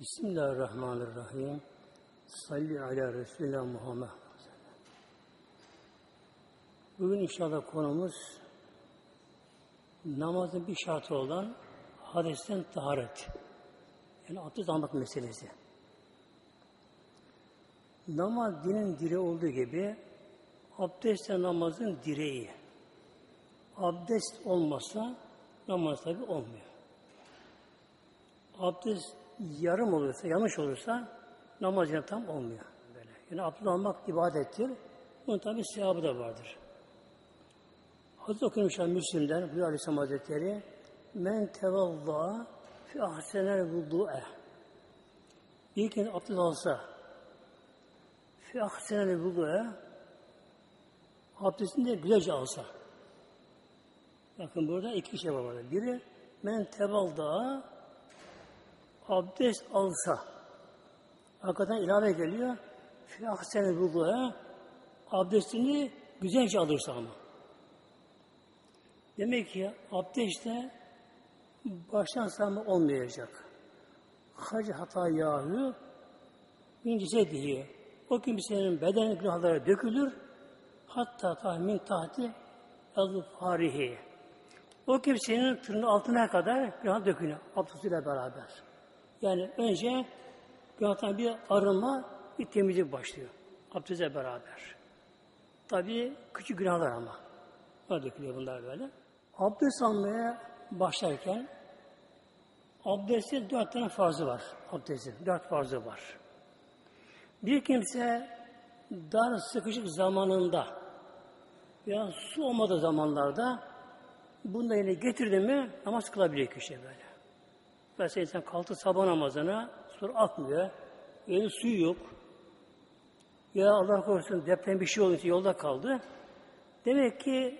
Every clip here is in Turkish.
Bismillahirrahmanirrahim. Salli ala Resulullah Muhammed. Bugün inşallah konumuz namazın bir şartı olan hadesten taharet. Yani abdest almak meselesi. Namaz dinin direği olduğu gibi abdest de namazın direği. Abdest olmazsa namaz tabi olmuyor. Abdest yarım olursa, yanlış olursa namaz yine tam olmuyor. Böyle. Yani abdest almak ibadettir. Bunun tabi sevabı da vardır. Hazreti okumuşlar Müslim'den, Buyur Aleyhisselam Hazretleri, Men tevalla fi ahsenel vudu'e. Bir kere abdest alsa, fi ahsenel vudu'e, abdestini de güzelce alsa. Bakın burada iki şey var burada. Biri, men tevalda abdest alsa. Hakikaten ilave geliyor. Fi ahsenel vudu'e, abdestini güzelce alırsa ama. Demek ki abdestte baştan sağma olmayacak. Hacı hata yahu min cisedihi. O kimsenin beden günahları dökülür. Hatta tahmin tahti yazı farihi. O kimsenin tırnağın altına kadar günah dökülür. Abdestiyle beraber. Yani önce günahtan bir arınma, bir temizlik başlıyor. Abdestle beraber. Tabii küçük günahlar ama. Buna dökülüyor bunlar böyle. Abdest almaya başlarken abdestin dört tane farzı var. Abdestin dört farzı var. Bir kimse dar sıkışık zamanında veya su olmadığı zamanlarda bunu yine getirdi mi namaz kılabilir kişi böyle. Mesela insan kalktı sabah namazına sonra atmıyor. Eli suyu yok. Ya Allah korusun deprem bir şey olunca yolda kaldı. Demek ki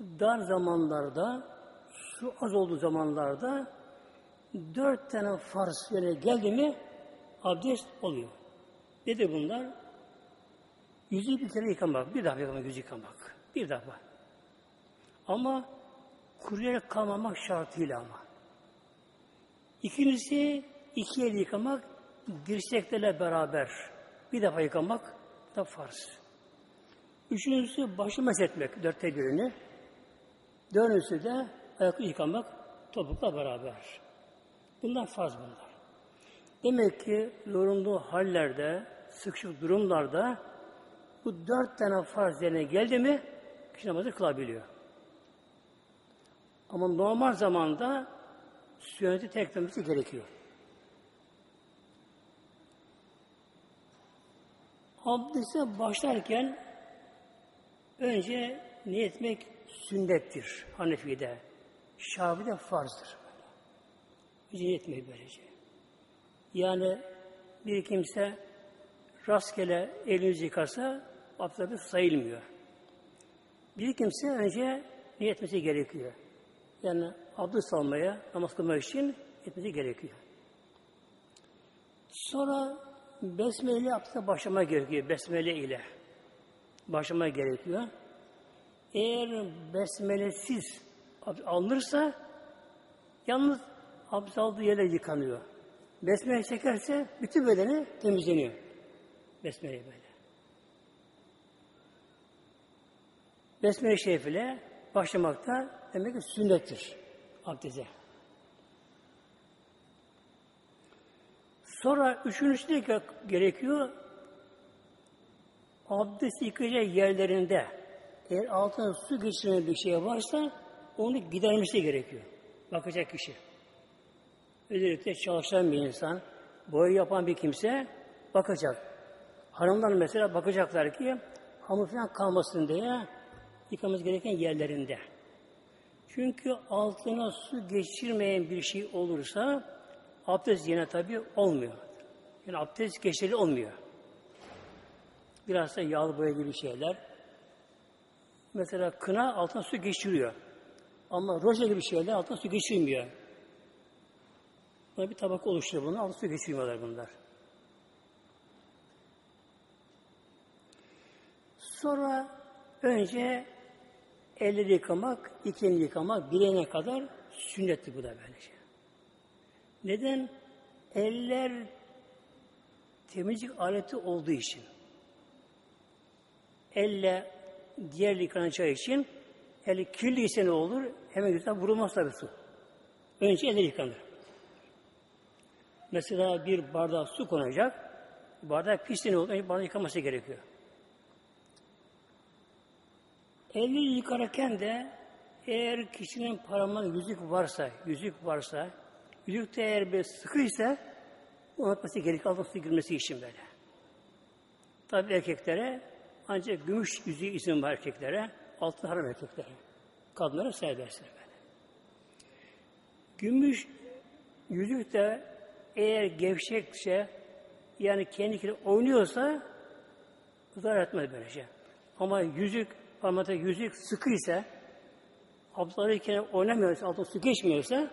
dar zamanlarda, su az olduğu zamanlarda dört tane farz yerine geldi mi abdest oluyor. Nedir bunlar? Yüzü bir kere yıkamak, bir defa yıkamak, yüzü yıkamak. Bir defa. Ama kuruyarak kalmamak şartıyla ama. İkincisi iki el yıkamak, dirseklerle beraber bir defa yıkamak da farz. Üçüncüsü başı meshetmek, dörtte birini. Dördüncüsü de ayaklı yıkamak topukla beraber. Bunlar farz bunlar. Demek ki zorunlu hallerde, sıkışık durumlarda bu dört tane farz yerine geldi mi kişi namazı kılabiliyor. Ama normal zamanda sünneti teklemesi gerekiyor. Abdeste başlarken önce niyet etmek sünnettir Hanefi'de. Şafi'de farzdır. Hiç niyet etmeyi böylece. Yani bir kimse rastgele elini yıkasa abdest sayılmıyor. Bir kimse önce niyet etmesi gerekiyor. Yani abdest almaya, namaz kılmak için etmesi gerekiyor. Sonra besmele abdeste başlama gerekiyor. Besmele ile başlama gerekiyor. Eğer besmelesiz alınırsa yalnız abdest aldığı yerler yıkanıyor. Besmele çekerse bütün bedeni temizleniyor. Besmele böyle. Besmele şerifle başlamakta demek ki sünnettir abdeste. Sonra üçüncüsü de gerekiyor. Abdest yıkayacak yerlerinde eğer altına su geçiren bir şey varsa onu gidermesi gerekiyor. Bakacak kişi. Özellikle çalışan bir insan, boya yapan bir kimse bakacak. Hanımlar mesela bakacaklar ki hamur falan kalmasın diye yıkamamız gereken yerlerinde. Çünkü altına su geçirmeyen bir şey olursa abdest yine tabi olmuyor. Yani abdest geçerli olmuyor. Biraz da yağlı boya gibi şeyler. Mesela kına altına su geçiriyor. Ama roja gibi şeyler altına su geçirmiyor. Buna bir tabak oluşturuyor bunu. Altına su geçirmiyorlar bunlar. Sonra önce elleri yıkamak, ikini yıkamak, bileğine kadar sünnetti bu da böylece. Neden? Eller temizlik aleti olduğu için elle diğer yıkanacağı için eli kirli ise ne olur? Hemen güzel vurulmaz tabii su. Önce eller yıkanır. Mesela bir bardak su konacak. Bardak pis ne olur? Önce bardağı yıkaması gerekiyor. Eli yıkarken de eğer kişinin parmağında yüzük varsa, yüzük varsa, yüzük de eğer bir sıkıysa unutması gerekiyor, altına su girmesi için böyle. Tabi erkeklere ancak gümüş yüzüğü izin var erkeklere, altın haram erkeklere. Kadınlara serbest böyle. Gümüş yüzük de eğer gevşekse, yani kendi oynuyorsa zarar etmez böyle şey. Ama yüzük, parmakta yüzük sıkı ise, abdalıyken oynamıyorsa, altına su geçmiyorsa,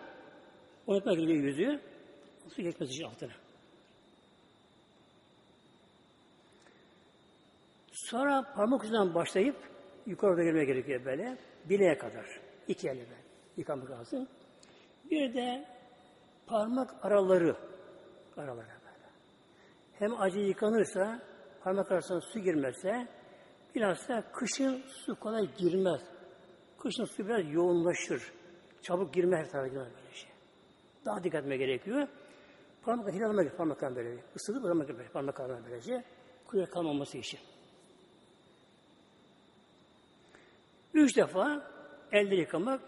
oynatmak gerekiyor yüzüğü, su geçmesi için altına. Sonra parmak ucundan başlayıp yukarıda gelmeye gerekiyor böyle. Bileğe kadar. İki elle böyle. Yıkamak lazım. Bir de parmak araları aralara böyle. Hem acı yıkanırsa parmak arasına su girmezse bilhassa kışın su kolay girmez. Kışın su biraz yoğunlaşır. Çabuk girmez her tarafa böyle şey. Daha dikkat etmeye gerekiyor. Parmakla hilalamak gerekiyor parmaklarına böyle. Isıtıp bırakmak gerekiyor parmaklarına böylece. Kuyuya kalmaması için. Üç defa elde yıkamak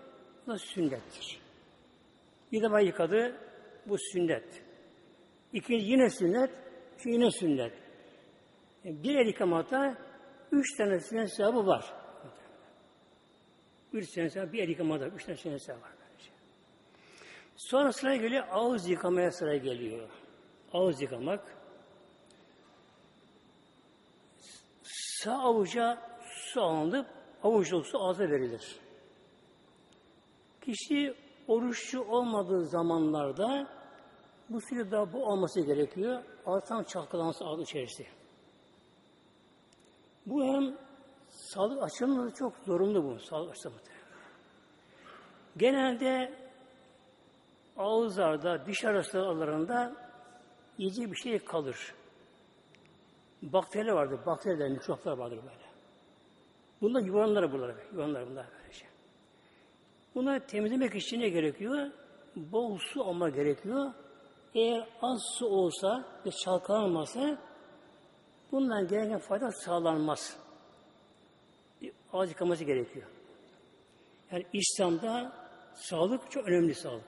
da sünnettir. Bir defa yıkadı, bu sünnet. İkinci yine sünnet, şu yine sünnet. Yani bir el yıkamada üç tane sünnet sevabı var. Üç sünnet sevabı, bir el yıkamada üç tane sevabı var. Böylece. Sonra sıraya geliyor, ağız yıkamaya sıra geliyor. Ağız yıkamak. Sağ avuca su alınıp avuçluk su ağza verilir. Kişi oruçlu olmadığı zamanlarda bu suyu da bu olması gerekiyor. Ağızdan çalkalaması ağız içerisinde. Bu hem sağlık açısından çok zorunlu bu. Sağlık açısından. Genelde ağızlarda, diş arası aralarında yiyecek bir şey kalır. Bakteri vardır, bakteriler, mikroplar vardır böyle. Bunlar yuvanlar bunlar, yuvanlar bunlar böylece. Bunları temizlemek için ne gerekiyor? Bol su alma gerekiyor. Eğer az su olsa ve çalkalanmasa bundan gereken fayda sağlanmaz. Az yıkaması gerekiyor. Yani İslam'da sağlık çok önemli sağlık.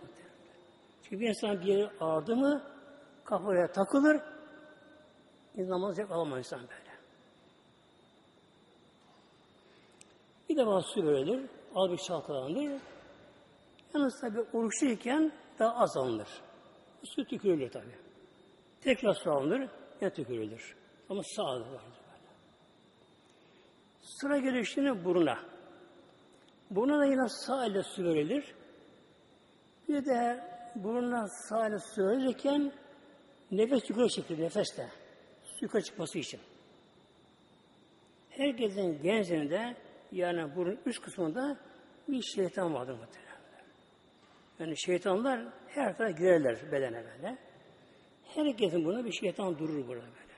Çünkü bir insan bir yere ağrıdı mı kafaya takılır, namaz zevk alamaz insan böyle. Bir defa su verilir, al bir çalkalanır. Yalnız tabi oruçluyken daha az alınır. Su tükürülür tabi. Tekrar su alınır, yine tükürülür. Ama sağ vardır böyle. Sıra gelir şimdi buruna. Buna da yine sağ ile su verilir. Bir de burnuna sağ ile su verirken nefes yukarı çekilir, nefeste. Yukarı çıkması için. Herkesin genzinde yani burun üst kısmında bir şeytan vardır muhtemelen. Yani şeytanlar her tarafa girerler bedene böyle. Herkesin buna bir şeytan durur burada böyle.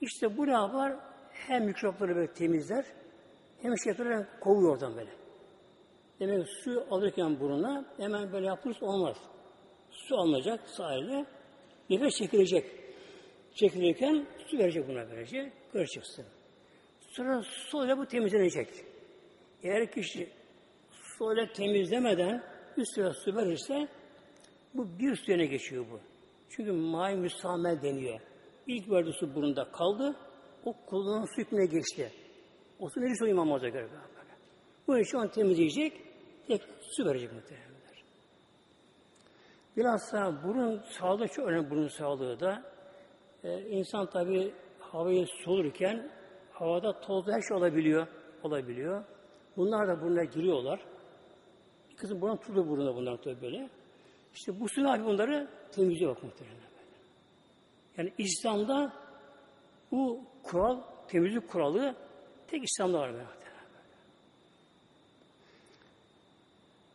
İşte bu ne yapar? Hem mikropları böyle temizler, hem şeytanları kovuyor oradan böyle. Demek su alırken buruna hemen böyle yapılırsa olmaz. Su alınacak sahile, nefes çekilecek. Çekilirken su verecek buna verecek, kır çıksın. Sonra suyla bu temizlenecek. Eğer kişi suyla temizlemeden üstüne su verirse bu bir suyuna geçiyor bu. Çünkü may müsamel deniyor. İlk verdiği su burunda kaldı. O kullanılan su hükmüne geçti. O su neresi uyum namaza göre. Bu işi onu temizleyecek. Tek su verecek muhtemelenler. Bilhassa burun sağlığı çok önemli burun sağlığı da. Ee, insan tabi havayı solurken Havada tozlu her şey olabiliyor. Olabiliyor. Bunlar da burnuna giriyorlar. Bir kızım buna tutuluyor burnuna bunlar tabii böyle. İşte bu su bunları temizliyor bak muhtemelen. Yani İslam'da bu kural, temizlik kuralı tek İslam'da var.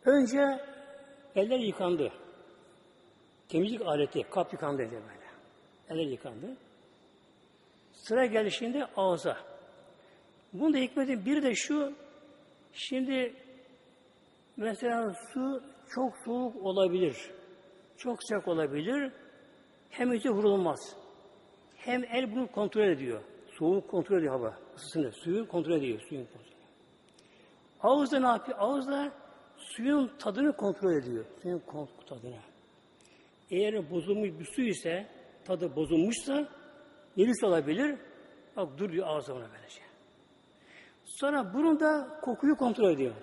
Önce eller yıkandı. temizlik aleti, kap yıkandı dedi böyle. Eller yıkandı. Sıra geldi şimdi ağza. Bunun da hikmetin biri de şu, şimdi mesela su çok soğuk olabilir, çok sıcak olabilir, hem içi vurulmaz. Hem el bunu kontrol ediyor. Soğuk kontrol ediyor hava, ısısını, suyu kontrol ediyor, suyun kontrol Ağızda ne yapıyor? Ağızda suyun tadını kontrol ediyor. Suyun tadını. Eğer bozulmuş bir su ise, tadı bozulmuşsa, virüs olabilir. Bak dur diyor ağzına böylece. Sonra burunda kokuyu kontrol ediyor.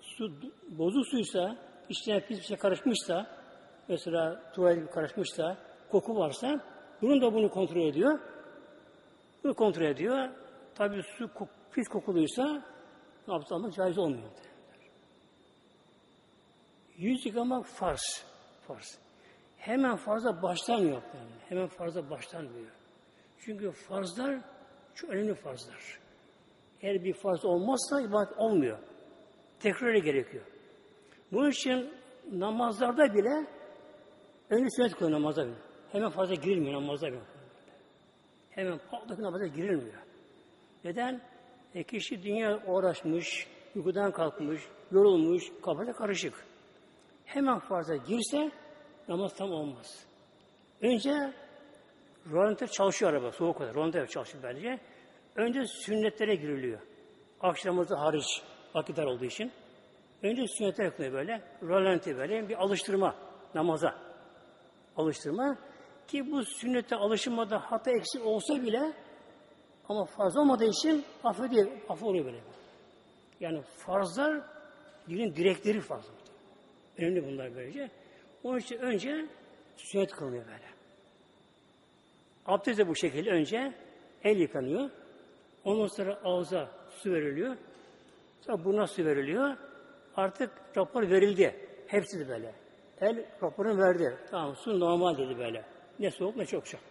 Su bozuk suysa, içine pis bir şey karışmışsa, mesela tuvalet karışmışsa, koku varsa, burun da bunu kontrol ediyor. Bunu kontrol ediyor. Tabi su pis kokuluysa abdest almak caiz olmuyor. Yüz yıkamak farz. Farz. Hemen farza başlanmıyor. Hemen farza başlanmıyor. Çünkü farzlar çok önemli farzlar. Eğer bir farz olmazsa ibadet olmuyor. Tekrarı gerekiyor. Bunun için namazlarda bile önce sünnet kılıyor namazda bile. Hemen fazla girilmiyor namazda bile. Hemen patlık namaza girilmiyor. Neden? E kişi dünya uğraşmış, uykudan kalkmış, yorulmuş, kafada karışık. Hemen farza girse namaz tam olmaz. Önce rolanter çalışıyor araba, soğuk kadar. Rolanter çalışıyor bence. Önce sünnetlere giriliyor. Akşamımızda hariç vakitler olduğu için. Önce sünnetler yapılıyor böyle. Rolanti böyle bir alıştırma namaza. Alıştırma. Ki bu sünnete alışılmada hata eksik olsa bile ama fazla olmadığı için affediyor, affı oluyor böyle. Yani farzlar dinin direkleri fazla. Önemli bunlar böylece. Onun için önce sünnet kılınıyor böyle. Abdest de bu şekilde önce el yıkanıyor. Ondan sonra ağza su veriliyor. Sonra buna su veriliyor. Artık rapor verildi. Hepsi de böyle. El raporunu verdi. Tamam su normal dedi böyle. Ne soğuk ne çok sıcak.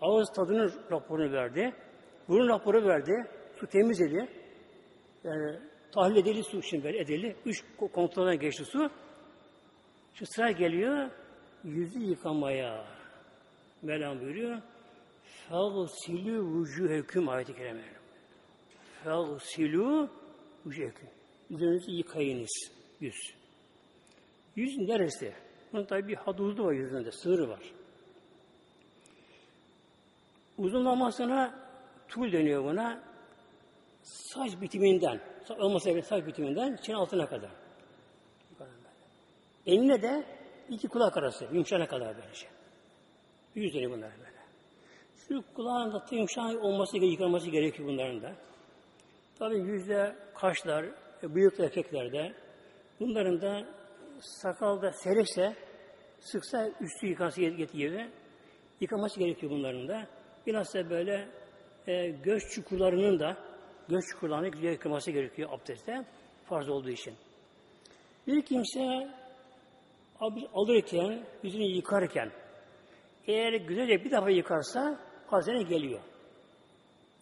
Ağız tadının raporunu verdi. Burun raporu verdi. Su temiz dedi. Yani tahlil edildi su şimdi böyle edildi. Üç kontrolden geçti su. Şu sıra geliyor yüzü yıkamaya. Mevlam buyuruyor. Fagsilü vücuheküm ayeti kerime. Fagsilü vücuheküm. Yüzünüzü yıkayınız. Yüz. Yüz neresi? Bunun tabi bir hadudu var yüzünde. Sığırı var. Uzunlamasına tul deniyor buna. Saç bitiminden, olmasa bile saç bitiminden çene altına kadar. Eline de iki kulak arası, yumuşana kadar böylece. Yüz deniyor bunlar böyle. Şu kulağın da yumuşak olması, yıkanması gerekiyor bunların da. Tabii yüzde kaşlar, bıyıklı erkeklerde bunların da sakalda serekse sıksa üstü yıkansı yeri yıkaması gerekiyor bunların da. Bilhassa böyle e, göz çukurlarının da göz çukurlarını güzel yıkaması gerekiyor abdestte farz olduğu için. Bir kimse alırken, yüzünü yıkarken eğer güzelce bir defa yıkarsa hazine geliyor.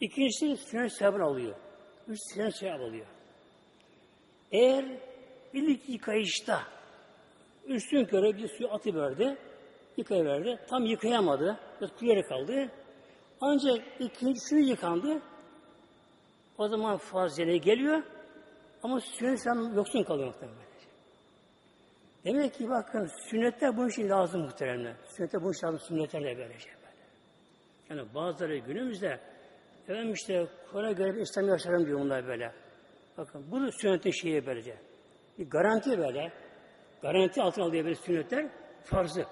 İkincisi sünnet sevabını alıyor. Üç sünnet sevap alıyor. Eğer ilk yıkayışta üstün köre bir suyu atıverdi, yıkayıverdi. Tam yıkayamadı. Biraz kuru kaldı. Ancak ikincisi yıkandı. O zaman fazlene geliyor. Ama sünnet sen yoksun kalıyor muhtemelen. Demek ki bakın sünnetler bunun için lazım muhtemelen. Sünnetler bunun için lazım sünnetlerle böyle şey. Yani bazıları günümüzde efendim işte Kur'an'a göre bir İslam yaşarım diyor bunlar böyle. Bakın bu sünnetin şeyi böylece. Bir garanti böyle. Garanti altına alıyor böyle sünnetler farzı.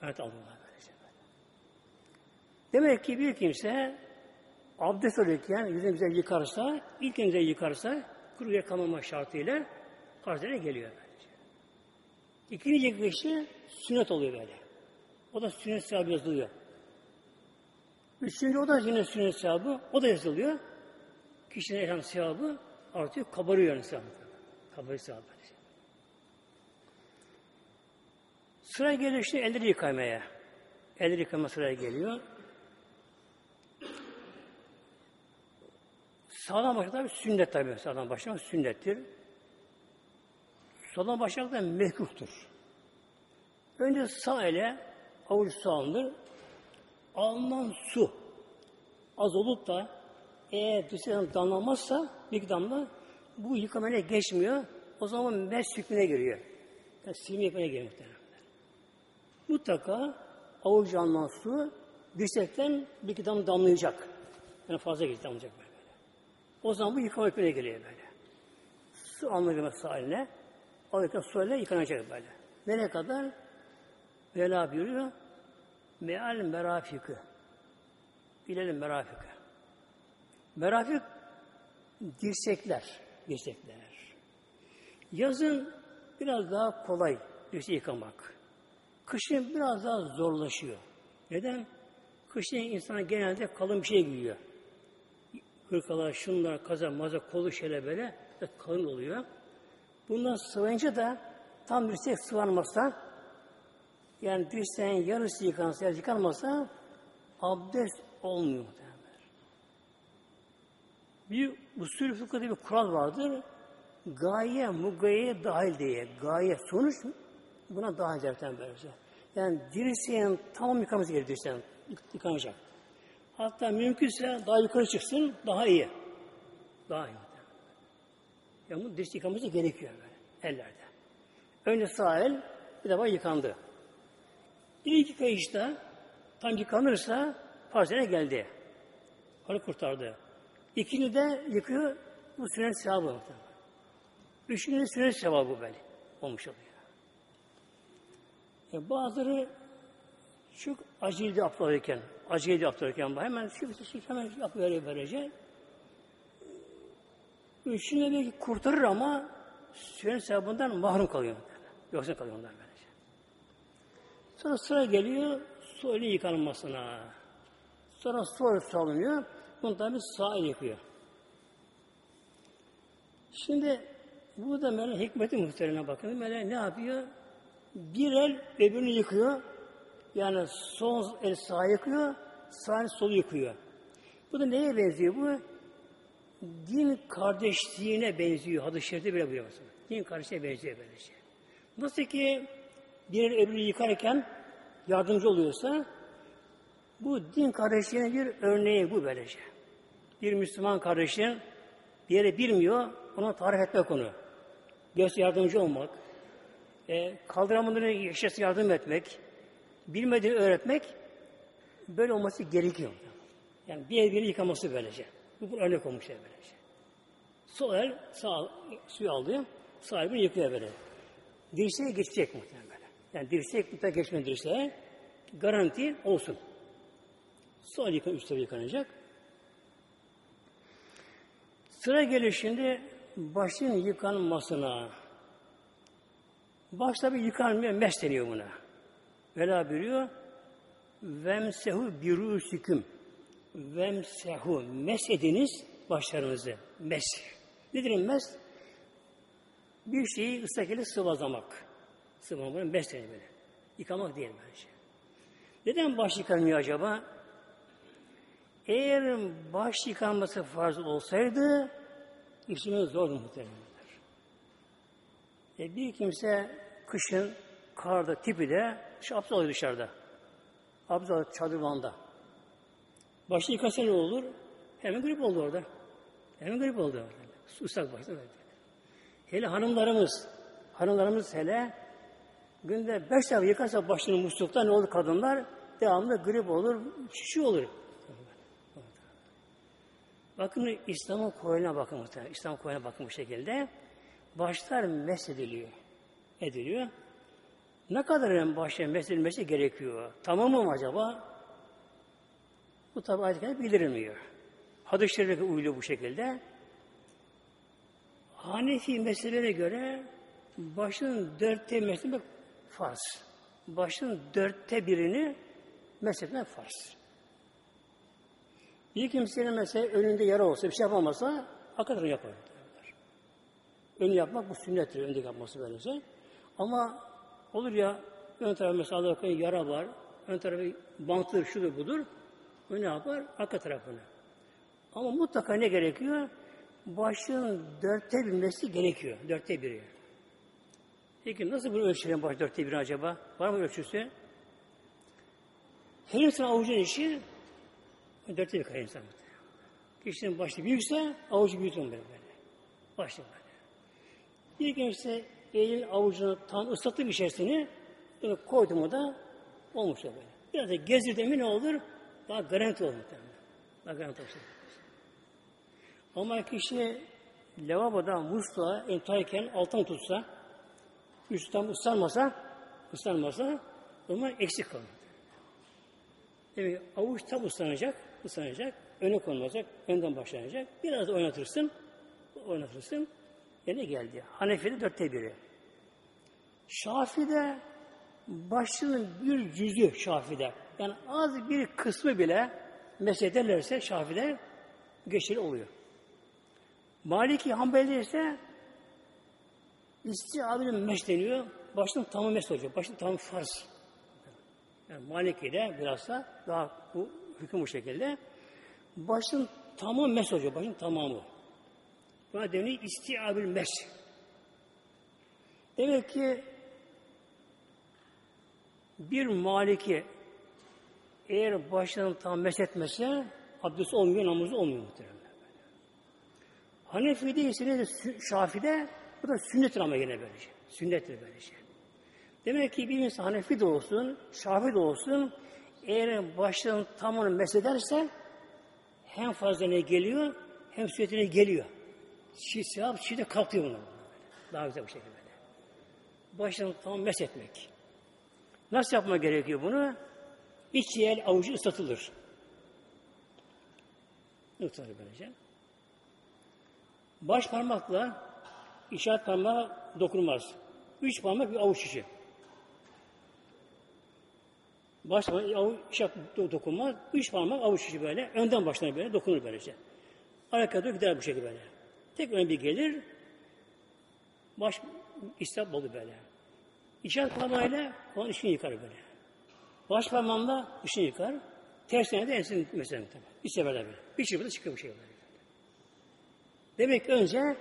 Garanti alıyorlar. Demek ki bir kimse abdest alırken yüzünü güzel yıkarsa, ilk güzel yıkarsa kuru yıkamama şartıyla farzlara geliyor bence. İkinci yıkayışı sünnet oluyor böyle. O da sünnet sahibi yazılıyor. Üçüncü o da yine sünnet sahibi, o da yazılıyor. Kişinin elham sahibi artıyor, kabarıyor yani sahibi. Kabarıyor sahibi. Sıra geliyor işte elleri yıkamaya. Elleri yıkama sıraya geliyor. Sağdan başlamak tabi sünnet tabi. Sağdan başlamak sünnettir. Soldan başlamak da mekruhtur. Önce sağ ele avuç su alınır. Alınan su az olup da eğer dışarıdan damlamazsa bir damla bu yıkamaya geçmiyor. O zaman mes hükmüne giriyor. Yani silme hükmüne giriyor. Mutlaka avuç alınan su dirsekten bir iki damla damlayacak. Yani fazla geç damlayacak böyle. O zaman bu yıkama hükmüne geliyor böyle. Su alınacak sağ eline. Alırken su ile yıkanacak böyle. Nereye kadar? Vela buyuruyor. Meal merafikı. Bilelim merafikı. Merafik dirsekler. Dirsekler. Yazın biraz daha kolay dirseği yıkamak. Kışın biraz daha zorlaşıyor. Neden? Kışın insan genelde kalın bir şey giyiyor. Hırkalar, şunlar, kaza, maza, kolu şöyle böyle kalın oluyor. Bundan sıvayınca da tam dirsek sıvanmazsa yani dirseğin yarısı yıkansa, yarısı yıkanmasa abdest olmuyor muhtemelen. Bir usul fıkhında bir kural vardır. Gaye, mugayeye dahil diye. Gaye, sonuç buna dahil zaten böylece. Yani dirseğin tam yıkaması gerekiyor dirseğin. Yıkanacak. Hatta mümkünse daha yukarı çıksın, daha iyi. Daha iyi. Yani bu dirsek yıkaması gerekiyor böyle, ellerde. Önce sağ el, bir defa yıkandı. İlk kayışta tam yıkanırsa parsele geldi. Onu kurtardı. İkinci de yıkıyor, bu sünnet sevabı. Üçüncü sünnet sevabı böyle olmuş oluyor. E bazıları çok acıydı aptalırken, acıydı aptalırken hemen şu, şu hemen yapıveriyor böylece. Üçünü belki kurtarır ama sünnet sevabından mahrum kalıyor. Yoksa kalıyor onlar böylece. Sonra sıra geliyor su ile yıkanmasına. Sonra su salınıyor. Bunu tabi sağ yıkıyor. Şimdi bu da böyle hikmeti muhterine bakın. Böyle ne yapıyor? Bir el öbürünü yıkıyor. Yani sol el sağ yıkıyor, sağ el solu yıkıyor. Bu da neye benziyor bu? Din kardeşliğine benziyor. Hadis-i şerifte bile buyuruyor. Din kardeşliğine benziyor böyle şey. Nasıl ki bir öbürü yıkarken yardımcı oluyorsa bu din kardeşliğine bir örneği bu böylece. Bir Müslüman kardeşin bir yere bilmiyor, ona tarif etmek onu. Göz yardımcı olmak, e, kaldıramadığını yaşası yardım etmek, bilmediğini öğretmek böyle olması gerekiyor. Yani bir el biri yıkaması böylece. Bu, bu örnek olmuş böylece. Sol el sağ suyu alıyor, sağ el yıkıyor böyle. Dirseğe geçecek muhtemelen böyle. Yani dirsek mutlaka geçme dirseğe garanti olsun. Sol yıkan, üç yıkanacak. Sıra gelir şimdi başın yıkanmasına. Başta bir yıkanmıyor, mes deniyor buna. Vela buyuruyor. Vemsehu birûsüküm. Vemsehu. Mes ediniz başlarınızı. Mes. Nedir mes? Bir şeyi ıslak ile sıvazlamak. Sıvazlamak, mes deniyor böyle. Yıkamak değil bence. Neden baş yıkanmıyor acaba? Eğer baş yıkanması farz olsaydı işimiz zordu muhtemelen. E bir kimse kışın karda, tipi de şu abdest dışarıda. Abdest alıyor çadırvanda. Başı yıkasa ne olur? Hemen grip oldu orada. Hemen grip oldu. Islak başta böyle. Hele hanımlarımız, hanımlarımız hele günde beş defa yıkarsa başını muslukta ne olur kadınlar? Devamlı grip olur, şişi olur. Bakın İslam'ın koyuna bakın muhtemelen. İslam koyuna bakın bu şekilde. Başlar mesediliyor. Ediliyor. Ne kadar başlar mesedilmesi gerekiyor? Tamam mı acaba? Bu tabi ayet bildirilmiyor. Hadis-i şerife uyuluyor bu şekilde. Hanefi mezhebine göre başın dörtte mezhebe farz. Başın dörtte birini mezhebine farz. Bir kimsenin mesela önünde yara olsa, bir şey yapamasa hakikaten yapar. Ön yapmak bu sünnettir, önde yapması böylece. Ama olur ya ön tarafı mesela yara var, ön tarafı bantlı, şudur budur. O yapar? Arka tarafını. Ama mutlaka ne gerekiyor? Başın dörtte binmesi gerekiyor. Dörtte biri. Peki nasıl bunu ölçelim baş dörtte bir acaba? Var mı ölçüsü? Her insan avucun işi dörtte bir insan. Kişinin başı büyükse avucu büyütün böyle böyle. Başlı. Bir kimse elin avucunu tam ıslattı bir içerisini böyle koydu mu da olmuş böyle. Biraz da gezdirdi mi ne olur? Daha garanti olur muhtemelen. Daha garanti olur. Ama kişi lavaboda musluğa entrayken alttan tutsa, üstten ıslanmasa, ıslanmasa o zaman eksik kalır. Demek avuç tam ıslanacak, ıslanacak, öne konulacak, önden başlanacak. Biraz da oynatırsın, oynatırsın. Yine geldi. Hanefi'de dörtte biri. Şafi'de başının bir cüzü Şafi'de. Yani az bir kısmı bile mesederlerse Şafi'de geçerli oluyor. Maliki Hanbeli'de ise istiabinin meş deniyor. Başın tamamı meş olacak. Başın tamamı farz. Yani Maliki'de biraz da daha bu hüküm bu şekilde. Başın tamamı meş olacak. Başın tamamı. Buna deniyor istiabil meş. Demek ki bir maliki eğer başlarını tam meshetmese abdest olmuyor, namazı olmuyor muhtemelen. Hanefi'de ise ne de Şafi'de bu da sünnettir ama yine böylece. Sünnettir böylece. Demek ki bir insan Hanefi de olsun, Şafi de olsun eğer başlarını tamamını mesederse hem fazla geliyor hem sünnetine geliyor. Çiğ sevap çiğ de kalkıyor bunlar. Daha güzel bir şekilde. Başlarını tamam meshetmek. Nasıl yapma gerekiyor bunu? İç el avucu ıslatılır. Islatılır böylece. Baş parmakla işaret parmağı dokunmaz. Üç parmak bir avuç içi. Baş parmak avuç, işaret dokunmaz. Üç parmak avuç içi böyle. Önden başlanır böyle. Dokunur böylece. Doğru gider bu şekilde böyle. Tek ön bir gelir. Baş istihap oldu böyle. İşaret parmağıyla onun içini yıkar böyle. Baş parmağımla içini yıkar. Tersine de ensini mesela. Bir seferde böyle. Bir çırpıda çıkıyor bu şey böyle. Demek ki önce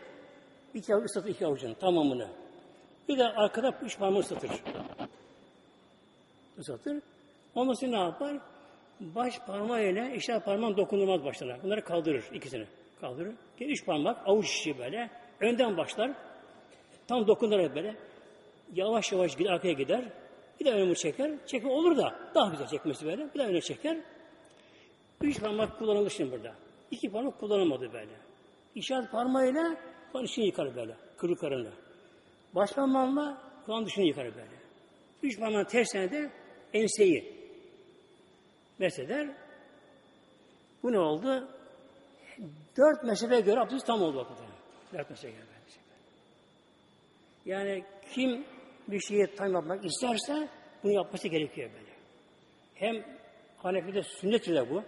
iki avuç ıslatır iki avucun tamamını. Bir de arkada üç parmağı ıslatır. Islatır. Olması ne yapar? Baş parmağıyla işaret parmağın dokunulmaz başlar. Bunları kaldırır ikisini. Kaldırır. Üç parmak avuç içi böyle. Önden başlar. Tam dokunarak böyle. Yavaş yavaş gider, arkaya gider. Bir de önümü çeker. Çekme olur da daha güzel çekmesi böyle. Bir de öne çeker. Üç parmak kullanılır şimdi burada. İki parmak kullanılmadı böyle. İşaret parmağıyla Kulağın içini yıkar böyle. Kırık karınla. Baş parmağınla kulağın dışını yıkar böyle. Üç parmağın tersine de enseyi mesheder. Bu ne oldu? Dört mezhebe göre abdest tam oldu vakıda. Dört mezhebe göre. Yani kim bir şeyi tam yapmak isterse bunu yapması gerekiyor böyle. Hem Hanefi'de sünnettir bu.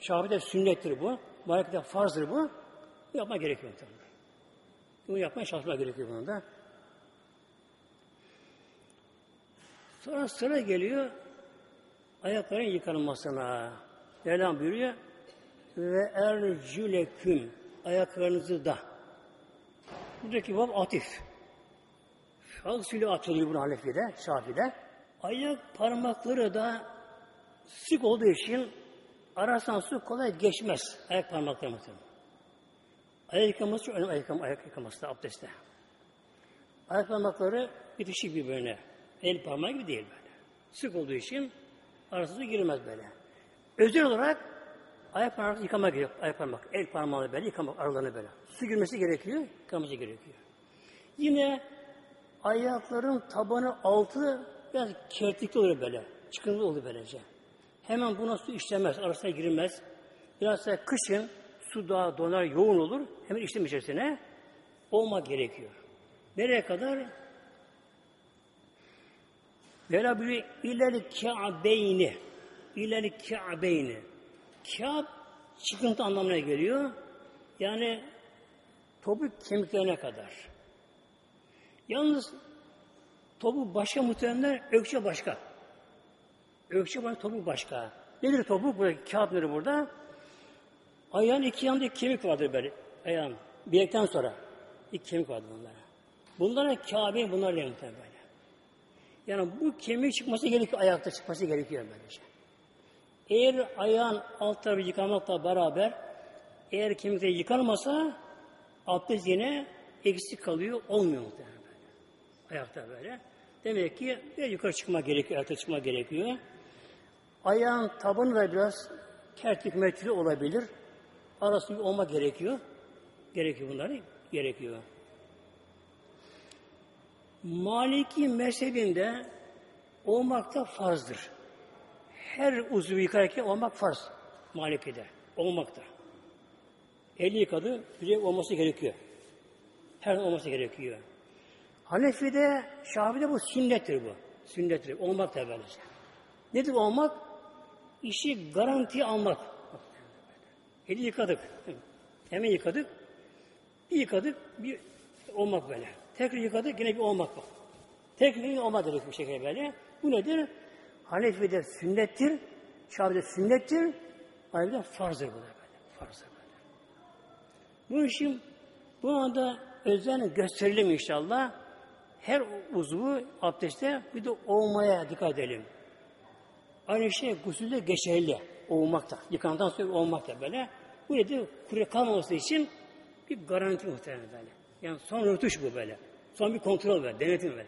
Şafi'de sünnettir bu. Malik'te farzdır bu. Bu yapmak gerekiyor tabii. Bunu yapmaya çalışmak gerekiyor bunun da. Sonra sıra geliyor ayakların yıkanmasına. Mevlam buyuruyor ve ercüleküm ayaklarınızı da. Buradaki bab atif. Fagsülü atılıyor bunu Hanefi'de, Şafi'de. Ayak parmakları da sık olduğu için arasından su kolay geçmez. Ayak parmakları muhtemelen. Ayak yıkaması çok önemli. Ayak, ayak yıkaması da abdestte. Ayak parmakları bitişik birbirine. El parmağı gibi değil böyle. Sık olduğu için arasında girmez böyle. Özel olarak ayak parmağı yıkamak gerekiyor. Ayak parmak, el parmağını böyle yıkamak aralarını böyle. Su girmesi gerekiyor, yıkaması gerekiyor. Yine ayakların tabanı altı biraz kertikli oluyor böyle. Çıkıntılı oluyor böylece. Hemen buna su işlemez, arasına girilmez. Biraz da kışın su daha donar, yoğun olur. Hemen işlem içerisine olmak gerekiyor. Nereye kadar? Vela buyuruyor, ileri kâbeyni. İleri kâbeyni. Kâb, çıkıntı anlamına geliyor. Yani topuk kemiklerine kadar. Yalnız topuk başka muhtemelen ökçe başka. Ökçe başka, topuk başka. Nedir topuk? Burada, kâb nedir burada? Ayağın iki yanında kemik vardır böyle. Ayağın. Bilekten sonra. iki kemik vardır bunlara. Bunlara Kabe bunlar muhtemelen böyle. Yani bu kemiği çıkması gerekiyor, ayakta çıkması gerekiyor böylece. Eğer ayağın alt tarafı yıkamakla beraber eğer kemikleri yıkanmasa abdest yine eksik kalıyor, olmuyor muhtemelen böyle. Ayakta böyle. Demek ki bir yukarı çıkma gerekiyor, ayakta çıkma gerekiyor. Ayağın tabanı da biraz kertik metri olabilir. Arası bir olma gerekiyor. Gerekiyor bunları. Gerekiyor. Maliki mezhebinde olmak da farzdır. Her uzvu yıkarken olmak farz. Maliki'de. Olmak da. Eli yıkadı, bir olması gerekiyor. Her olması gerekiyor. Hanefi'de, Şafi'de bu sünnettir bu. Sünnettir. Olmak da böylece. Nedir olmak? İşi garanti almak. Eli yıkadık. Hemen yıkadık. Bir yıkadık, bir olmak böyle. Tekrar yıkadık, yine bir olmak var. Tekrar yine olmak gerekiyor bir şekilde böyle. Bu nedir? Hanefi'de sünnettir, Şafi'de sünnettir, Hanefi'de farzdır bu da böyle. Farzdır böyle. Bu işin bu anda özen gösterelim inşallah. Her uzvu abdestte bir de olmaya dikkat edelim. Aynı şey gusülde geçerli. Olmak da. Yıkandan sonra olmak da böyle. Bu nedir? Kuru kalmaması için bir garanti muhtemelen böyle. Yani son rötuş bu böyle. Son bir kontrol böyle, denetim böyle.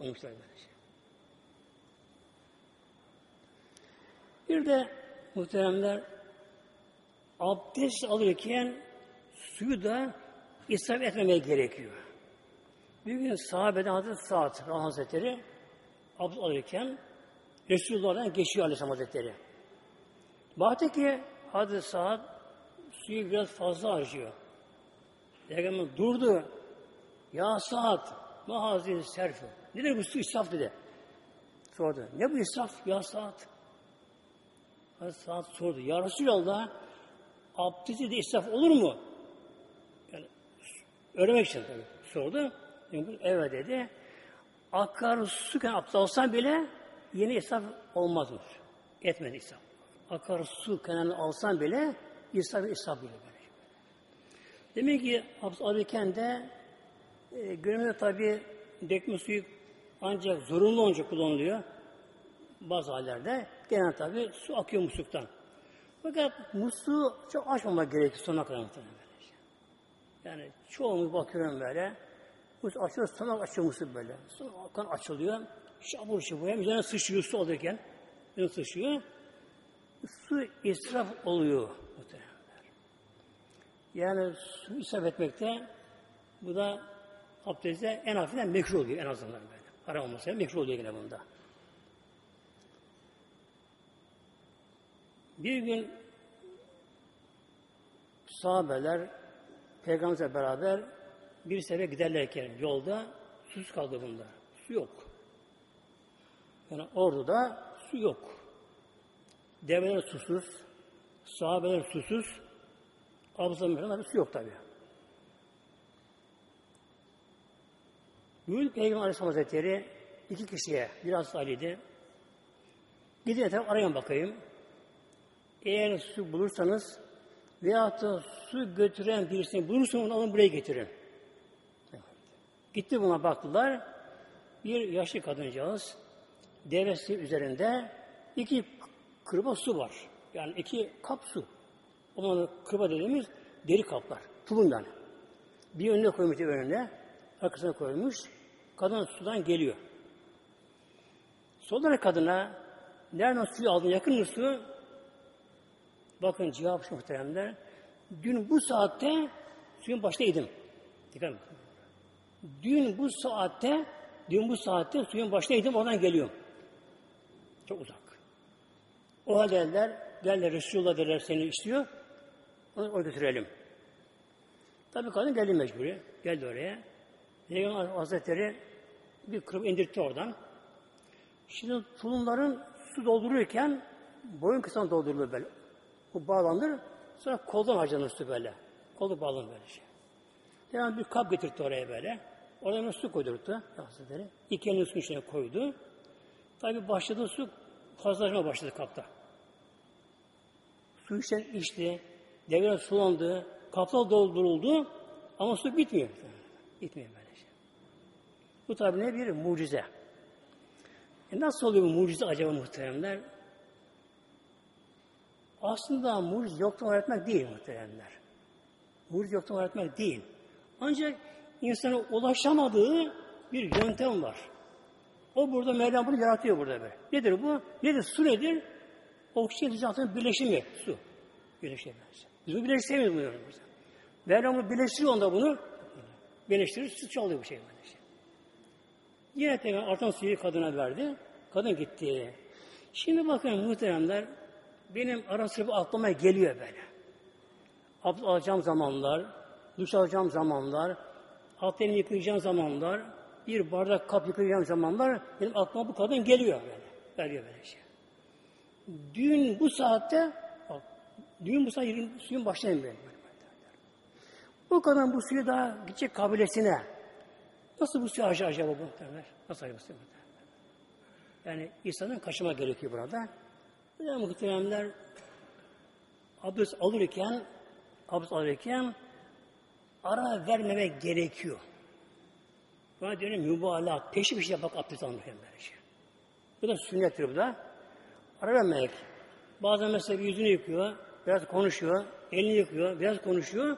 Olmuşlar böyle şey. Bir de muhteremler abdest alırken suyu da israf etmemeye gerekiyor. Bir gün sahabeden Hazreti Sa'd Hazretleri abdest alırken Resulullah'dan geçiyor Aleyhisselam Hazretleri. Baktı ki Hazreti Sa'd suyu biraz fazla harcıyor. Peygamber durdu. Ya Sa'd mahazin serfi. Nedir bu su israf dedi. Sordu. Ne bu israf ya Sa'd? Hazreti Sa'd sordu. Ya Resulallah abdesti de israf olur mu? Yani öğrenmek için tabii. sordu. Evet dedi. Akar suken abdest alsan bile yeni israf olmazmış. Etmedi israf. Akar su kenarını alsan bile israf israf bile böyle. Demek ki abdest alırken de e, günümüzde tabi dökme suyu ancak zorunlu olunca kullanılıyor. Bazı hallerde genel tabi su akıyor musluktan. Fakat musluğu çok açmamak gerekiyor sonuna kadar muhtemelen. Yani çoğumuz bakıyorum böyle. Musluk açıyor, sonra açıyor musluk böyle. Sonra akan açılıyor. Şabur şabur. Hem üzerine sıçrıyor su alırken. Üzerine sıçrıyor. Su israf oluyor muhtemelen. Yani su israf etmekte bu da abdestte en hafiften mekruh oluyor en azından böyle. Haram olmasa mekruh oluyor yine bunda. Bir gün sahabeler Peygamberle beraber bir sefer giderlerken yolda sus kaldı bunda. Su yok. Yani orduda su yok. Develer susuz, sahabeler susuz, abzam falan su yok tabi. Büyük Peygamber Aleyhisselam Hazretleri iki kişiye, biraz Ali'de gidin etraf arayın bakayım. Eğer su bulursanız veyahut da su götüren birisini bulursanız onu alın buraya getirin. Gitti buna baktılar. Bir yaşlı kadıncağız devesi üzerinde iki kırba su var. Yani iki kap su. Onları kırba dediğimiz deri kaplar. Tulum yani. Bir önüne koymuş önüne. Arkasına koymuş. Kadın sudan geliyor. Sonra kadına nereden suyu aldın? Yakın mı su? Bakın cevap şu muhteremler. Dün bu saatte suyun başındaydım. Dikkat edin. Dün bu saatte dün bu saatte suyun başındaydım oradan geliyorum. Çok uzak. O halde derler, gel Resulullah derler seni istiyor. Onu oraya götürelim. Tabii kadın geldi mecburi. Geldi oraya. Peygamber Hazretleri bir kırıp indirtti oradan. Şimdi tulumların su doldururken boyun kısmına doldurulur böyle. Bu bağlanır. Sonra koldan harcanır su böyle. Kolu bağlanır böyle şey. Yani bir kap getirdi oraya böyle. Oradan su koydurdu Hazretleri. İki elini suyun içine koydu. Tabi başladı su fazlalaşma başladı kapta. Su içten içti. Devre sulandı. Kaplar dolduruldu. Ama su bitmiyor. Bitmiyor böyle şey. Bu tabi ne bir mucize. E nasıl oluyor bu mucize acaba muhteremler? Aslında mucize yoktan öğretmek değil muhteremler. Mucize yoktan öğretmek değil. Ancak insana ulaşamadığı bir yöntem var. O burada Mevlam bunu yaratıyor burada böyle. Nedir bu? Nedir? Su nedir? Oksijen hidratının birleşimi. Su. Birleşimi. Biz bu birleşimi sevmiyoruz burada. Mevlam bunu birleştiriyor onda bunu. Birleştirir, su çalıyor bu şey. Böylece. Yine tekrar artan suyu kadına verdi. Kadın gitti. Şimdi bakın muhteremler, benim ara sıra aklıma geliyor böyle. Abdest alacağım zamanlar, duş alacağım zamanlar, altlarını yıkayacağım zamanlar, bir bardak kap yıkayacağım zamanlar benim aklıma bu kadın geliyor böyle. Geliyor böyle şey. Dün bu saatte bak, dün bu saatte suyun böyle. Bu kadın bu suyu daha gidecek kabilesine nasıl bu suyu acaba bu muhtemelen? Nasıl muhtemelen? Yani insanın kaçırma gerekiyor burada. Yani muhteremler abdest alırken abdest alırken ara vermemek gerekiyor. Buna diyorum mübalağa, peşi peşi yapmak abdest almak böyle şey. Bu da sünnettir bu da. Ara vermemek. Bazen mesela bir yüzünü yıkıyor, biraz konuşuyor, elini yıkıyor, biraz konuşuyor.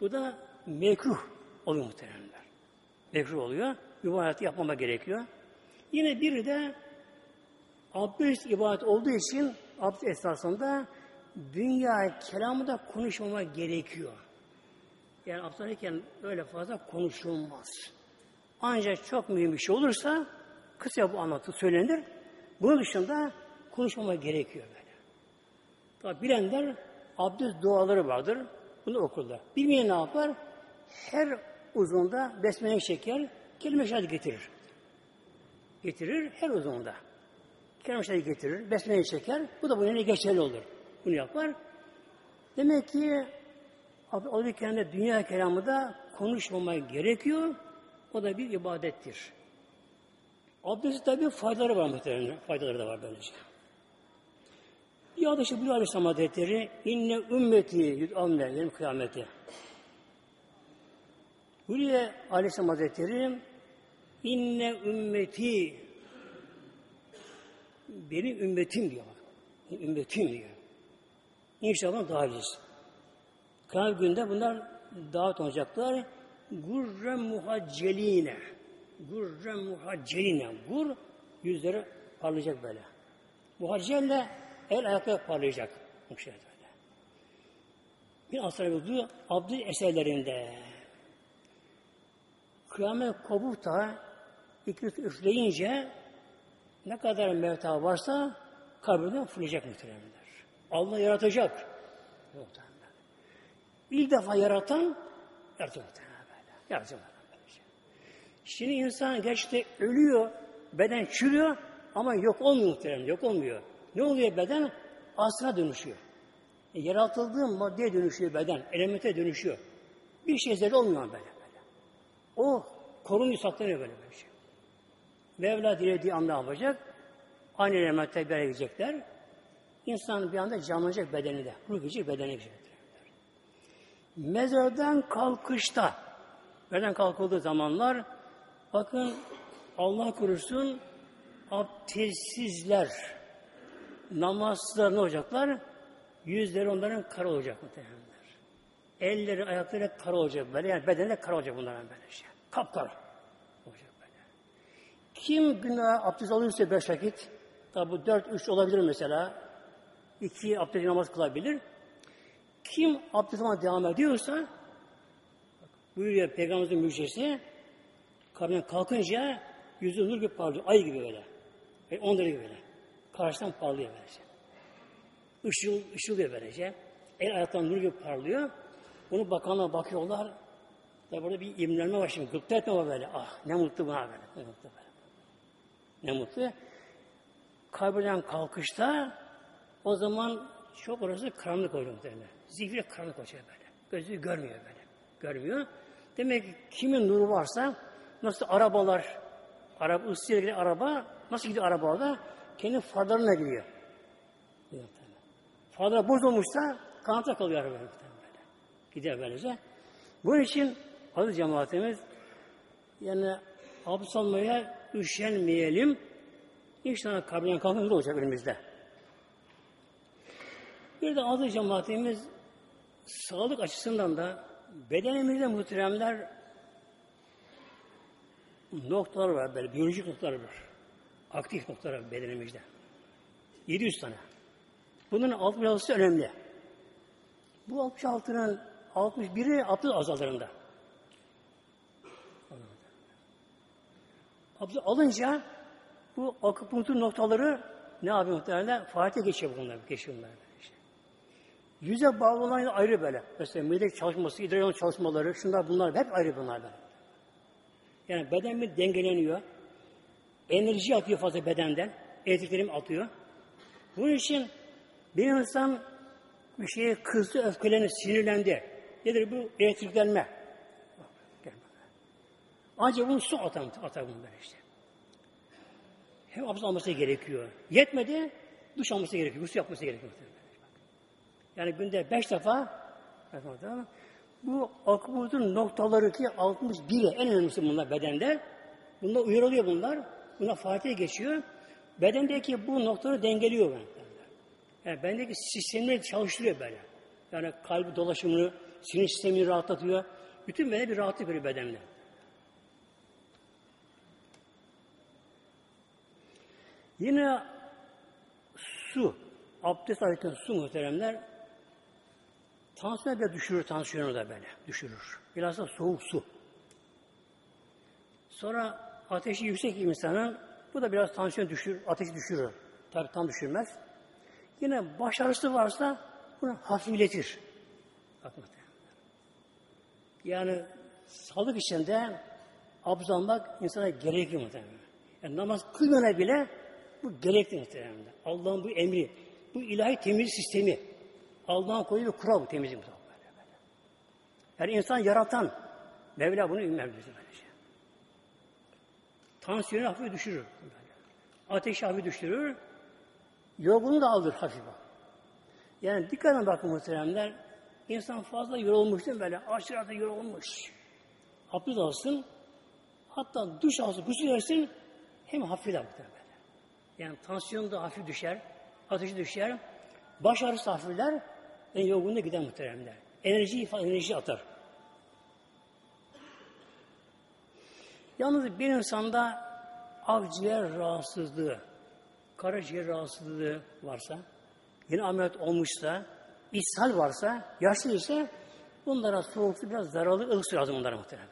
Bu da mekruh oluyor muhteremler. Mekruh oluyor. Mübahalatı yapmama gerekiyor. Yine biri de abdest ibadet olduğu için abdest esnasında dünya kelamı da konuşmama gerekiyor. Yani abdestliyken öyle fazla konuşulmaz. Ancak çok mühim bir şey olursa kısa bu anlatı söylenir. Bunun dışında konuşmama gerekiyor böyle. Tabi bilenler abdest duaları vardır. Bunu okurlar. Bilmeyen ne yapar? Her uzunda besmele çeker, kelime şahit getirir. Getirir her uzunda. Şahit getirir, besmele çeker. Bu da bu yine geçerli olur. Bunu yapar. Demek ki alırken de dünya kelamı da konuşmamaya gerekiyor. O da bir ibadettir. Abdestin tabi faydaları var muhtemelen. Faydaları da var böylece. Bir adı işte bu Aleyhisselam Hazretleri inne ümmeti yud'amne benim kıyameti. Buraya Aleyhisselam Hazretleri inne ümmeti benim ümmetim diyor. Ümmetim diyor. İnşallah dahiliz. Kıyamet günde bunlar davet olacaklar. Gurre muhacceline. Gurre muhacceline. Gur yüzleri parlayacak böyle. Muhaccelle el ayakta parlayacak. Müşahit böyle. Bir asra bulduğu abdü eserlerinde kıyamet kopup da iki üfleyince ne kadar mevta varsa kabirden fırlayacak muhtemelenler. Allah yaratacak. Muhtemelen. İlk defa yaratan yaratacak muhtemelen. Yaratacak. Şimdi insan gerçekten ölüyor, beden çürüyor ama yok olmuyor muhtemelen, yok olmuyor. Ne oluyor beden? Asra dönüşüyor. E, yaratıldığı maddeye dönüşüyor beden, elemente dönüşüyor. Bir şey zerre olmuyor böyle. O korunuyor, saklanıyor böyle bir şey. Mevla dilediği anda yapacak. Aynı elemente bir gidecekler. İnsan bir anda canlanacak bedeninde. Ruh geçecek bedene gidecekler. Mezardan kalkışta, mezardan kalkıldığı zamanlar, bakın Allah korusun abdestsizler, namazsızlar ne olacaklar? Yüzleri onların kara olacak muhtemelenler. Elleri, ayakları kara olacak böyle. Yani bedeni kara olacak bunların böyle şey. Kapkara. Kim günah abdest alırsa beş vakit, tabi bu dört, üç olabilir mesela. iki abdest namaz kılabilir. Kim abdest almaya devam ediyorsa buyuruyor Peygamberimizin müjdesi kabrinden kalkınca yüzü nur gibi parlıyor. Ay gibi böyle. Ve onları gibi böyle. Karşıdan parlıyor böylece. Işıl, ışılıyor böylece. El ayaktan nur gibi parlıyor. Bunu bakanlar bakıyorlar. Tabi burada bir imlenme var şimdi. Gıpta etme var böyle. Ah ne mutlu buna böyle. Ne mutlu böyle. Ne mutlu. Kabirden kalkışta o zaman çok orası karanlık oluyor muhtemelen. Zihni karanlık olacak böyle. Gözü görmüyor böyle. Görmüyor. Demek ki kimin nuru varsa nasıl arabalar, araba ısıya gidiyor araba, nasıl gidiyor araba orada? Kendi farlarına gidiyor. Farlar bozulmuşsa kanata kalıyor araba böyle. Gidiyor böylece. Bunun için aziz cemaatimiz yani abdest almaya üşenmeyelim. İnşallah kabirden kalkınca olacak önümüzde. Bir de adı cemaatimiz sağlık açısından da bedenimizde muhteremler noktalar var böyle biyolojik noktalar var. Aktif noktalar var bedenimizde. 700 tane. Bunun 66'sı önemli. Bu 66'nın 61'i abdest azalarında. Abdest alınca bu akupunktur noktaları ne yapıyor muhtemelen? Fatih geçiyor bunlar. Geçiyor bunlar. Işte. Yüze bağlı olan ayrı böyle. Mesela mide çalışması, idrar yolu çalışmaları, şunlar bunlar hep ayrı bunlar böyle. Yani beden bir dengeleniyor. Enerji atıyor fazla bedenden. Elektriklerim atıyor. Bunun için bir insan bir şeye kızdı, öfkelendi, sinirlendi. Nedir bu? Elektriklenme. Ancak bunu su atar, atar bunu böyle işte. Hem abdest alması gerekiyor. Yetmedi, duş alması gerekiyor, gusül yapması gerekiyor. Yani günde beş defa bu akupunktur noktaları ki 61'e en önemlisi bunlar bedende. Bunlar uyarılıyor bunlar. Buna Fatih geçiyor. Bedendeki bu noktaları dengeliyor. Yani. yani bendeki sistemleri çalıştırıyor böyle. Yani kalbi dolaşımını, sinir sistemini rahatlatıyor. Bütün beden bir rahatlık veriyor bedende. Yine su, abdest alırken su muhteremler tansiyonu da düşürür, tansiyonu da böyle düşürür. Biraz da soğuk su. Sonra ateşi yüksek insanın bu da biraz tansiyon düşürür, ateşi düşürür. Tabii tam düşürmez. Yine baş ağrısı varsa bunu hafifletir. Yani sağlık içinde abdest almak insana gerekli muhtemelen. Yani namaz kılmana bile bu gerekli muhtemelen. Allah'ın bu emri, bu ilahi temizlik sistemi. Allah'ın koyduğu bir kural bu temizlik. Yani insan yaratan Mevla bunu ümmet bize böylece. Tansiyonu hafif düşürür. Ateşi hafif düşürür. Yorgunluğu da alır hafif. Yani dikkatle bakın muhteremler. İnsan fazla yorulmuş değil mi böyle? Aşırı yorulmuş. Abdest alsın. Hatta duş alsın, gusül versin. Hem hafif de muhtemelen. Yani tansiyon da hafif düşer. Ateşi düşer. Baş ağrısı hafifler. En yorgunluğa gider muhteremler. Enerji, enerji atar. Yalnız bir insanda akciğer rahatsızlığı, karaciğer rahatsızlığı varsa, yine ameliyat olmuşsa, ishal varsa, yaşlı ise bunlara soğuk su biraz zararlı ılık su lazım onlara muhtemelen.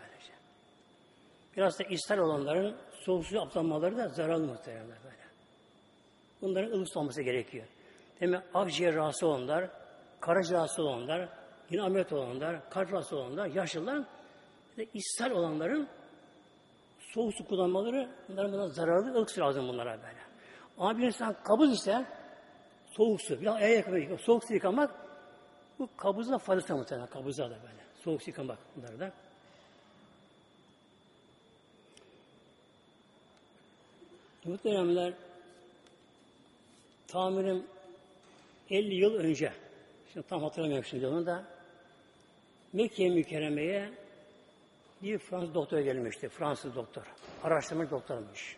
Biraz da ishal olanların soğuk suyu aplanmaları da zararlı muhtemelen. Bunların ılık olması gerekiyor. Demek akciğer rahatsız olanlar, karaciğer rahatsız olanlar, yine ameliyat olanlar, kalp rahatsız olanlar, yaşlılar ve ishal olanların soğuk su kullanmaları bunların buna zararlı ılık lazım bunlara böyle. Ama bir insan kabız ise soğuk su, biraz el yıkamak, soğuk su yıkamak bu kabıza faydası muhtemelen, kabıza da böyle. Soğuk su yıkamak bunlar da. Muhteremler tamirim 50 yıl önce şimdi tam hatırlamıyorum şimdi onu da Mekke mükerremeye bir Fransız doktor gelmişti. Fransız doktor. Araştırmacı doktormuş.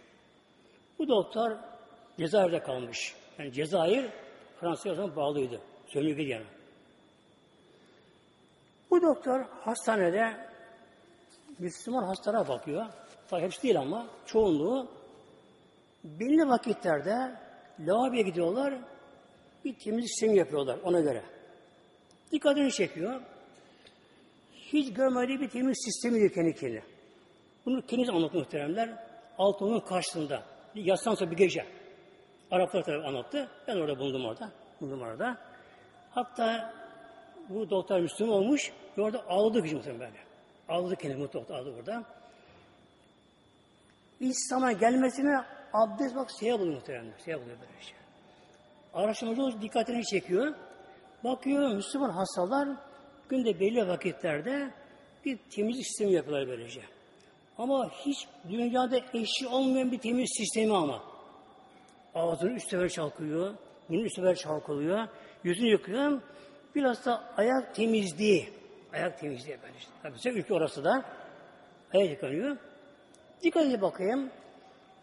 Bu doktor Cezayir'de kalmış. Yani Cezayir Fransa'ya bağlıydı. Sömürge yani. Bu doktor hastanede Müslüman hastalara bakıyor. Tabii hepsi değil ama çoğunluğu belli vakitlerde lavaboya gidiyorlar. Bir temizlik sistemi yapıyorlar ona göre. Dikkatini çekiyor. Hiç görmediği bir temizlik sistemi diyor kendi kendine. Bunu kendisi anlattı muhteremler. Altının karşısında. Yatsan sonra bir gece. Araplar tabi anlattı. Ben orada bulundum orada. Bulundum orada. Hatta bu doktor Müslüman olmuş ve orada ağladı gücü muhtemelen böyle. Ağladı kendini mutlu ağladı orada. İslam'a gelmesine abdest bak şeye buluyor muhtemelen. Şeye buluyor böyle şey. Araştırmacı dikkatini çekiyor. Bakıyor Müslüman hastalar günde belli vakitlerde bir temizlik sistemi yapıyorlar böylece. Ama hiç dünyada eşi olmayan bir temiz sistemi ama. Ağzını üst sefer çalkıyor, bunu üst sefer çalkalıyor, yüzünü yıkıyor. Biraz da ayak temizliği. Ayak temizliği böyle işte. Tabii ülke orası da. Ayak yıkanıyor. Dikkat edin bakayım.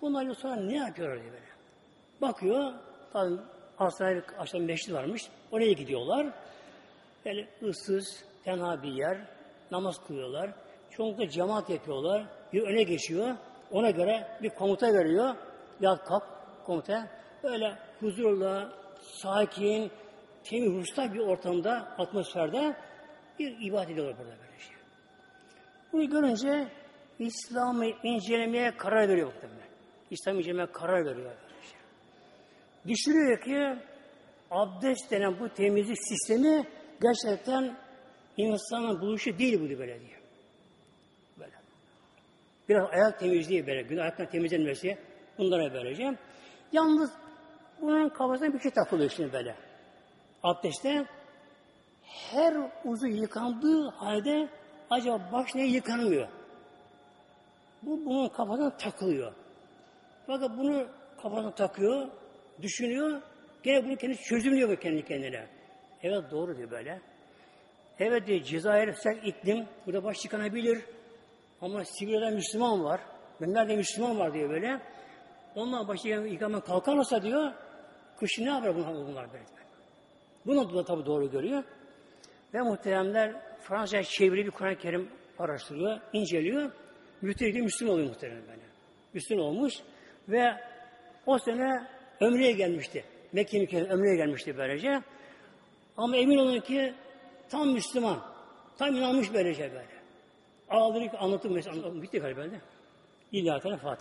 Bunlar sonra ne yapıyorlar diye böyle. Bakıyor, tabii hastanede bir aşağı meşrit varmış. Oraya gidiyorlar. Böyle ıssız, tenha bir yer. Namaz kılıyorlar. Çoğunlukla cemaat yapıyorlar. Bir öne geçiyor. Ona göre bir komuta veriyor. Ya kalk komuta. Böyle huzurla, sakin, temiz, ruhsal bir ortamda, atmosferde bir ibadet ediyorlar burada böyle şey. Bunu görünce İslam'ı incelemeye karar veriyor muhtemelen. İslam'ı incelemeye karar veriyor. Düşünüyor ki abdest denen bu temizlik sistemi gerçekten insanın buluşu değil bu böyle diye. Böyle. Biraz ayak temizliği böyle, gün ayaktan temizlenmesi bunlara vereceğim. Yalnız bunun kafasına bir şey takılıyor şimdi böyle. Abdestte her uzu yıkandığı halde acaba baş niye yıkanmıyor? Bu bunun kafasına takılıyor. Fakat bunu kafasına takıyor, düşünüyor, gene bunu kendisi çözümlüyor kendi kendine. Evet doğru diyor böyle. Evet diyor Cezayir sert iklim, burada baş yıkanabilir. Ama Sibirya'da Müslüman var. Benler'de Müslüman var diyor böyle. Onlar başı yıkamaya kalkarsa diyor, kışın ne yapar bunlar, bunlar böyle. Bunu da tabii doğru görüyor. Ve muhteremler Fransızca çeviri bir Kur'an-ı Kerim araştırıyor, inceliyor. Müfteri Müslüman oluyor muhterem böyle. Müslüman olmuş ve o sene ömreye gelmişti. Mekke ülkesine ömreye gelmişti böylece. Ama emin olun ki tam Müslüman. Tam inanmış böylece böyle. Ağladığını anlattım mesela. Bitti galiba de. İlla Fatiha.